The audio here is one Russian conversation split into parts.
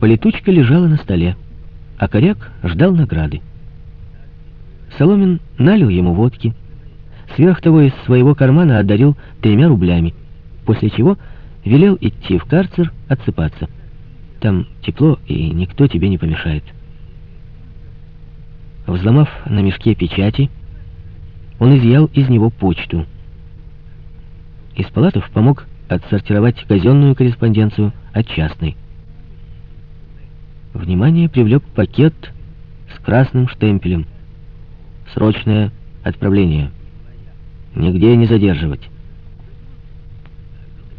Полетучка лежала на столе, а коряк ждал награды. Соломин налил ему водки, сверх того из своего кармана одарил тремя рублями, после чего велел идти в карцер отсыпаться. Там тепло, и никто тебе не помешает. Взломав на мешке печати, он изъял из него почту. Испалатов помог отсортировать казенную корреспонденцию от частной. Внимание привлек пакет с красным штемпелем. Срочное отправление. Нигде не задерживать.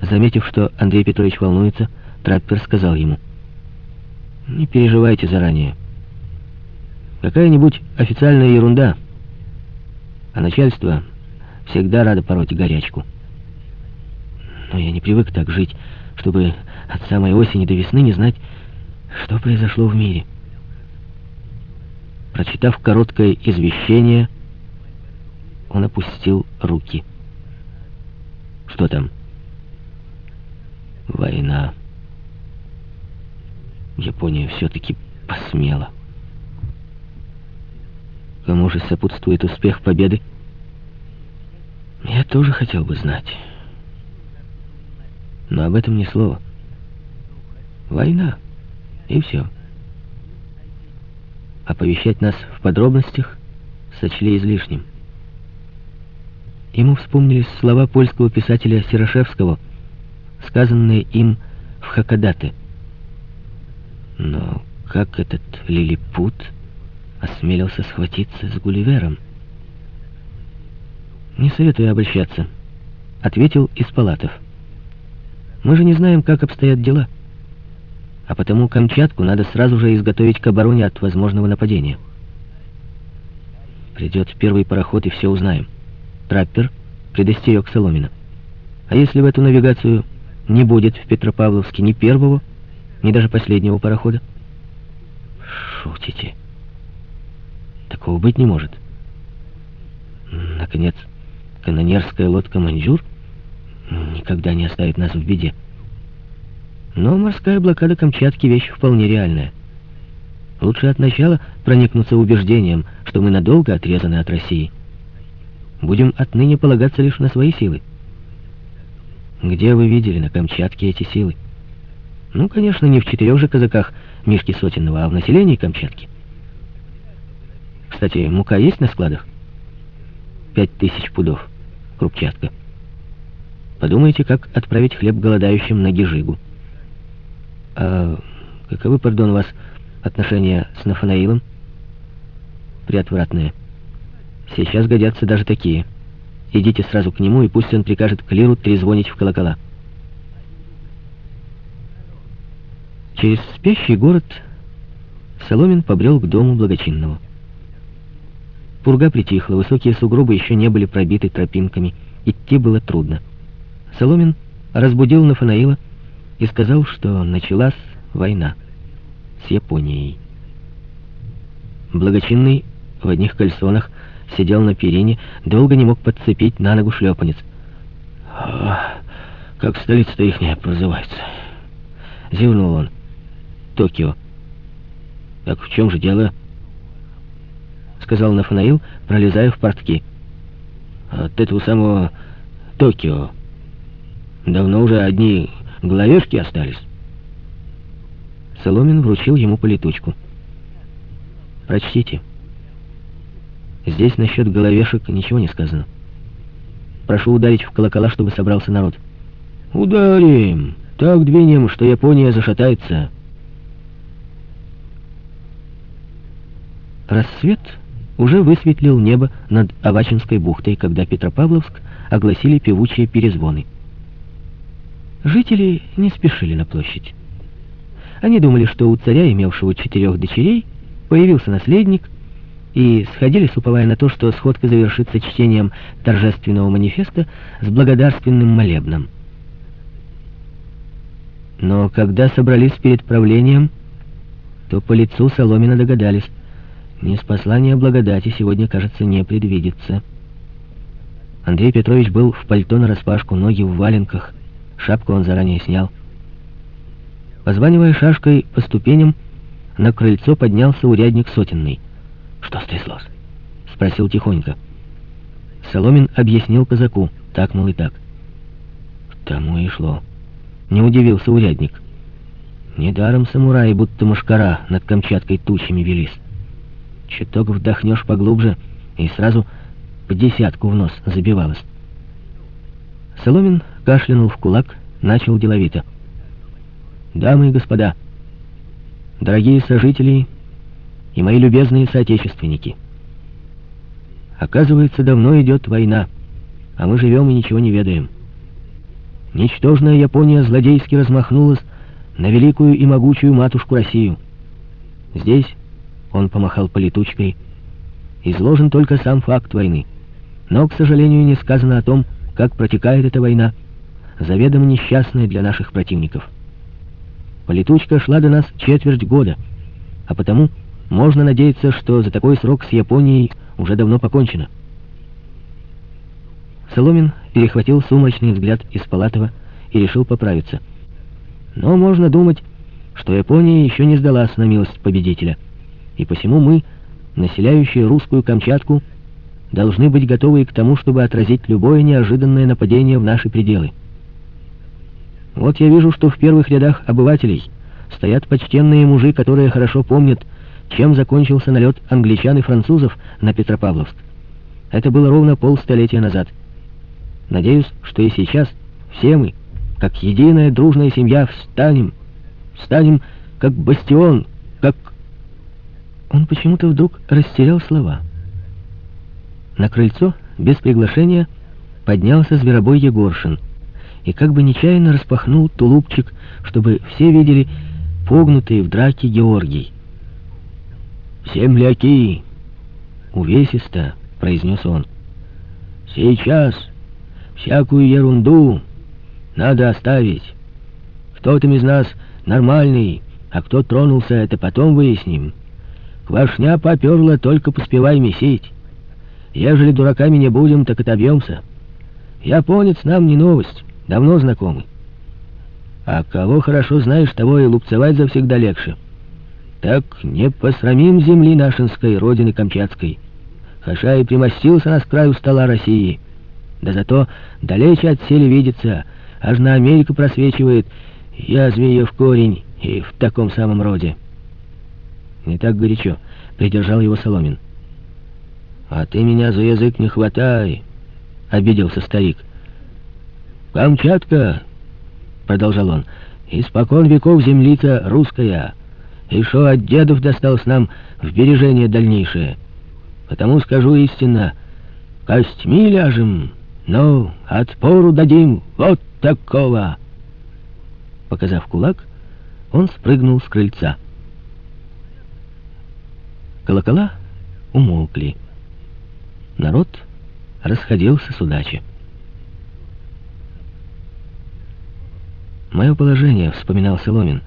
Заметив, что Андрей Петрович волнуется, траппер сказал ему, «Не переживайте заранее. Какая-нибудь официальная ерунда, а начальство всегда радо пороть горячку. Но я не привык так жить, чтобы от самой осени до весны не знать, что произошло в мире. Прочитав короткое извещение, он опустил руки. Что там? Война. Япония все-таки посмела. Кому же сопутствует успех победы? Я тоже хотел бы знать. Но об этом ни слова. Война. И все. Оповещать нас в подробностях сочли излишним. Ему вспомнились слова польского писателя Сирошевского, сказанные им в Хакадате. Но как этот лилипут осмелился схватиться с Гулливером? «Не советую обращаться», — ответил Испалатов. «Мы же не знаем, как обстоят дела» а потому Камчатку надо сразу же изготовить к обороне от возможного нападения. Придет первый пароход, и все узнаем. Траппер предостерег Соломина. А если в эту навигацию не будет в Петропавловске ни первого, ни даже последнего парохода? Шутите. Такого быть не может. Наконец, канонерская лодка «Маньчжур» никогда не оставит нас в беде. Но морская блокада Камчатки — вещь вполне реальная. Лучше от начала проникнуться убеждением, что мы надолго отрезаны от России. Будем отныне полагаться лишь на свои силы. Где вы видели на Камчатке эти силы? Ну, конечно, не в четырех же казаках Мишки Сотенного, а в населении Камчатки. Кстати, мука есть на складах? Пять тысяч пудов. Крупчатка. Подумайте, как отправить хлеб голодающим на Гижигу. А каковы, пардон, вас отношения с Нафанаилом? Приотвратные. Сейчас годятся даже такие. Идите сразу к нему, и пусть он прикажет Клиру трезвонить в колокола. Через спящий город Соломин побрел к дому благочинного. Пурга притихла, высокие сугробы еще не были пробиты тропинками, идти было трудно. Соломин разбудил Нафанаила, и сказал, что началась война с Японией. Благочинный в одних кальсонах сидел на перине, долго не мог подцепить на ногу шлепанец. «Как столица-то ихняя прозывается?» Зевнул он. «Токио». «Так в чем же дело?» Сказал Нафанаил, пролезая в портки. «От этого самого Токио. Давно уже одни Головешки остались. Соломин вручил ему политучку. «Прочтите. Здесь насчет головешек ничего не сказано. Прошу ударить в колокола, чтобы собрался народ». «Ударим! Так двинем, что Япония зашатается». Рассвет уже высветлил небо над Авачинской бухтой, когда Петропавловск огласили певучие перезвоны. Жители не спешили на площадь. Они думали, что у царя, имевшего четырех дочерей, появился наследник, и сходились, уповая на то, что сходка завершится чтением торжественного манифеста с благодарственным молебном. Но когда собрались перед правлением, то по лицу Соломина догадались, не с послания благодати сегодня, кажется, не предвидится. Андрей Петрович был в пальто нараспашку, ноги в валенках, Шапку он заранее снял. Позванивая шашкой по ступеням, на крыльцо поднялся урядник сотенный. «Что стряслось?» — спросил тихонько. Соломин объяснил казаку, так, мол, и так. К тому и шло. Не удивился урядник. Недаром самураи, будто мушкара, над Камчаткой тучами велись. Чуток вдохнешь поглубже, и сразу по десятку в нос забивалось. Соломин кашлянул в кулак, начал деловито. «Дамы и господа, дорогие сожители и мои любезные соотечественники, оказывается, давно идет война, а мы живем и ничего не ведаем. Ничтожная Япония злодейски размахнулась на великую и могучую матушку Россию. Здесь, он помахал полетучкой, изложен только сам факт войны. Но, к сожалению, не сказано о том, как протекает эта война, заведомо несчастная для наших противников. Полетучка шла до нас четверть года, а потому можно надеяться, что за такой срок с Японией уже давно покончено. Соломин перехватил сумрачный взгляд из Палатова и решил поправиться. Но можно думать, что Япония еще не сдалась на милость победителя, и посему мы, населяющие русскую Камчатку, должны быть готовы к тому, чтобы отразить любое неожиданное нападение в наши пределы. Вот я вижу, что в первых рядах обывателей стоят почтенные мужи, которые хорошо помнят, чем закончился налет англичан и французов на Петропавловск. Это было ровно полстолетия назад. Надеюсь, что и сейчас все мы, как единая дружная семья, встанем, встанем как бастион, как... Он почему-то вдруг растерял слова. На крыльцо, без приглашения, поднялся зверобой Егоршин и как бы нечаянно распахнул тулупчик, чтобы все видели погнутый в драке Георгий. «Земляки!» — увесисто произнес он. «Сейчас всякую ерунду надо оставить. Кто там из нас нормальный, а кто тронулся, это потом выясним. Квашня поперла, только поспевай месить». Ежели дураками не будем, так отобьемся. Японец нам не новость, давно знакомый. А кого хорошо знаешь, того и лупцевать завсегда легче. Так не посрамим земли нашинской, родины Камчатской. Хаша и примостился на краю стола России. Да зато далече от сели видится, аж на Америку просвечивает, я змею в корень и в таком самом роде. Не так горячо, придержал его Соломин. «А ты меня за язык не хватай!» — обиделся старик. «Камчатка!» — продолжал он. «Испокон веков земли-то русская, и шо от дедов досталось нам в бережение дальнейшее. Потому скажу истинно, костьми ляжем, но отпору дадим вот такого!» Показав кулак, он спрыгнул с крыльца. Колокола умолкли народ расходился с удачи. Мое положение, вспоминал Соломин,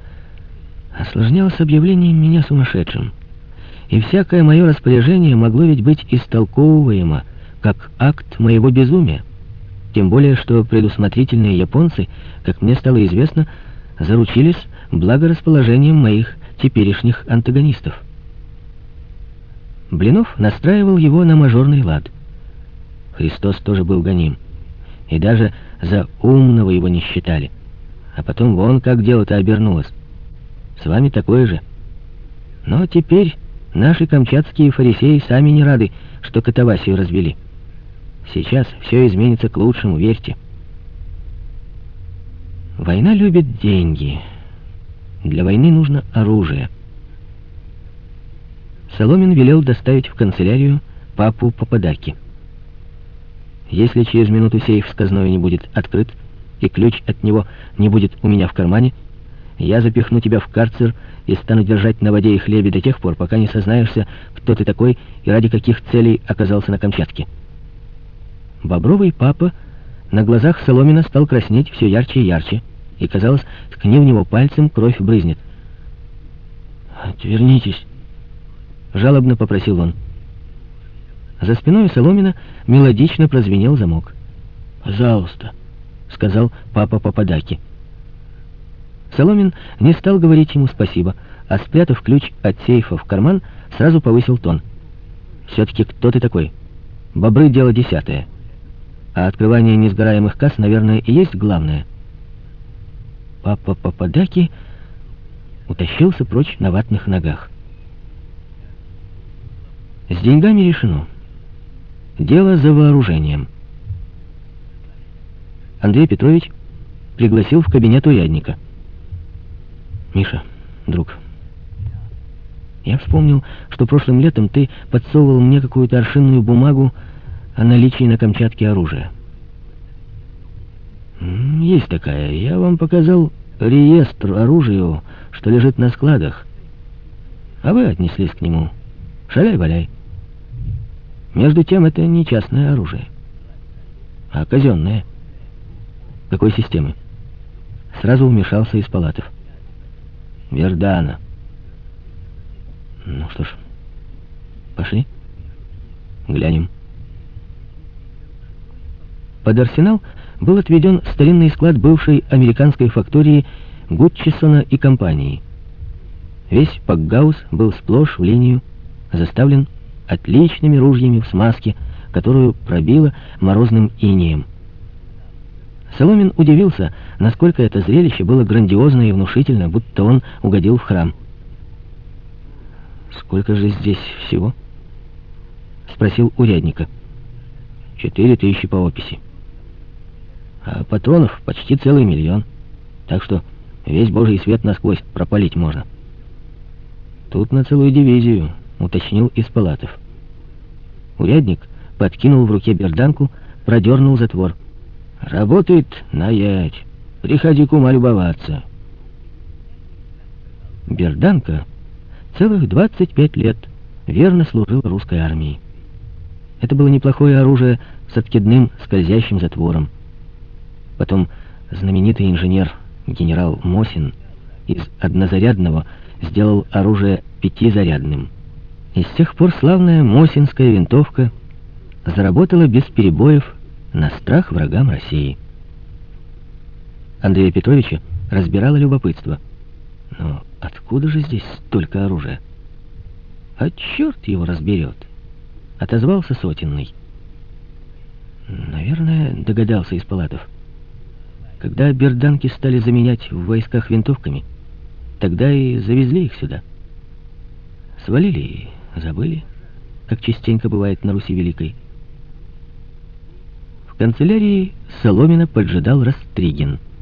осложнялось объявлением меня сумасшедшим. И всякое мое распоряжение могло ведь быть истолковываемо как акт моего безумия. Тем более, что предусмотрительные японцы, как мне стало известно, заручились благорасположением моих теперешних антагонистов. Блинов настраивал его на мажорный лад. Христос тоже был гоним. И даже за умного его не считали. А потом вон как дело-то обернулось. С вами такое же. Но теперь наши камчатские фарисеи сами не рады, что катавасию развели. Сейчас все изменится к лучшему, верьте. Война любит деньги. Для войны нужно оружие. Соломин велел доставить в канцелярию папу Пападаки. Если через минуту сейф с казной не будет открыт, и ключ от него не будет у меня в кармане, я запихну тебя в карцер и стану держать на воде и хлебе до тех пор, пока не сознаешься, кто ты такой и ради каких целей оказался на Камчатке. Бобровый папа на глазах Соломина стал краснеть все ярче и ярче, и, казалось, ткни в него пальцем, кровь брызнет. «Отвернитесь!» Жалобно попросил он. За спиной Соломина мелодично прозвенел замок. «Пожалуйста», — сказал папа Пападаки. Соломин не стал говорить ему спасибо, а спрятав ключ от сейфа в карман, сразу повысил тон. «Все-таки кто ты такой? Бобры — дело десятое. А открывание несгораемых касс, наверное, и есть главное». Папа Пападаки утащился прочь на ватных ногах. С деньгами решено. Дело за вооружением. Андрей Петрович пригласил в кабинет урядника. «Миша, друг, я вспомнил, что прошлым летом ты подсовывал мне какую-то аршинную бумагу о наличии на Камчатке оружия. Есть такая. Я вам показал реестр оружия, что лежит на складах. А вы отнеслись к нему. Шаляй-валяй. Между тем, это не частное оружие, а казенное. Какой системы? Сразу вмешался из палатов. Вердана. Ну что ж, пошли, глянем. Под арсенал был отведен старинный склад бывшей американской фактории Гудчисона и компании. Весь пакгаус был сплошь в линию, заставлен отличными ружьями в смазке, которую пробило морозным инеем. Соломин удивился, насколько это зрелище было грандиозно и внушительно, будто он угодил в храм. «Сколько же здесь всего?» — спросил урядника. «Четыре тысячи по описи. А патронов почти целый миллион. Так что весь божий свет насквозь пропалить можно». «Тут на целую дивизию», — уточнил из палатов. Урядник подкинул в руке берданку, продернул затвор — Работает наять. Приходи к ума любоваться. Берданка целых 25 лет верно служил русской армии. Это было неплохое оружие с откидным скользящим затвором. Потом знаменитый инженер генерал Мосин из однозарядного сделал оружие пятизарядным. И с тех пор славная Мосинская винтовка заработала без перебоев на страх врагам России. Андрея Петровича разбирало любопытство. Но откуда же здесь столько оружия? А черт его разберет, отозвался Сотенный. Наверное, догадался из палатов. Когда берданки стали заменять в войсках винтовками, тогда и завезли их сюда. Свалили забыли, как частенько бывает на Руси Великой. В канцелярии Соломина поджидал Растригин —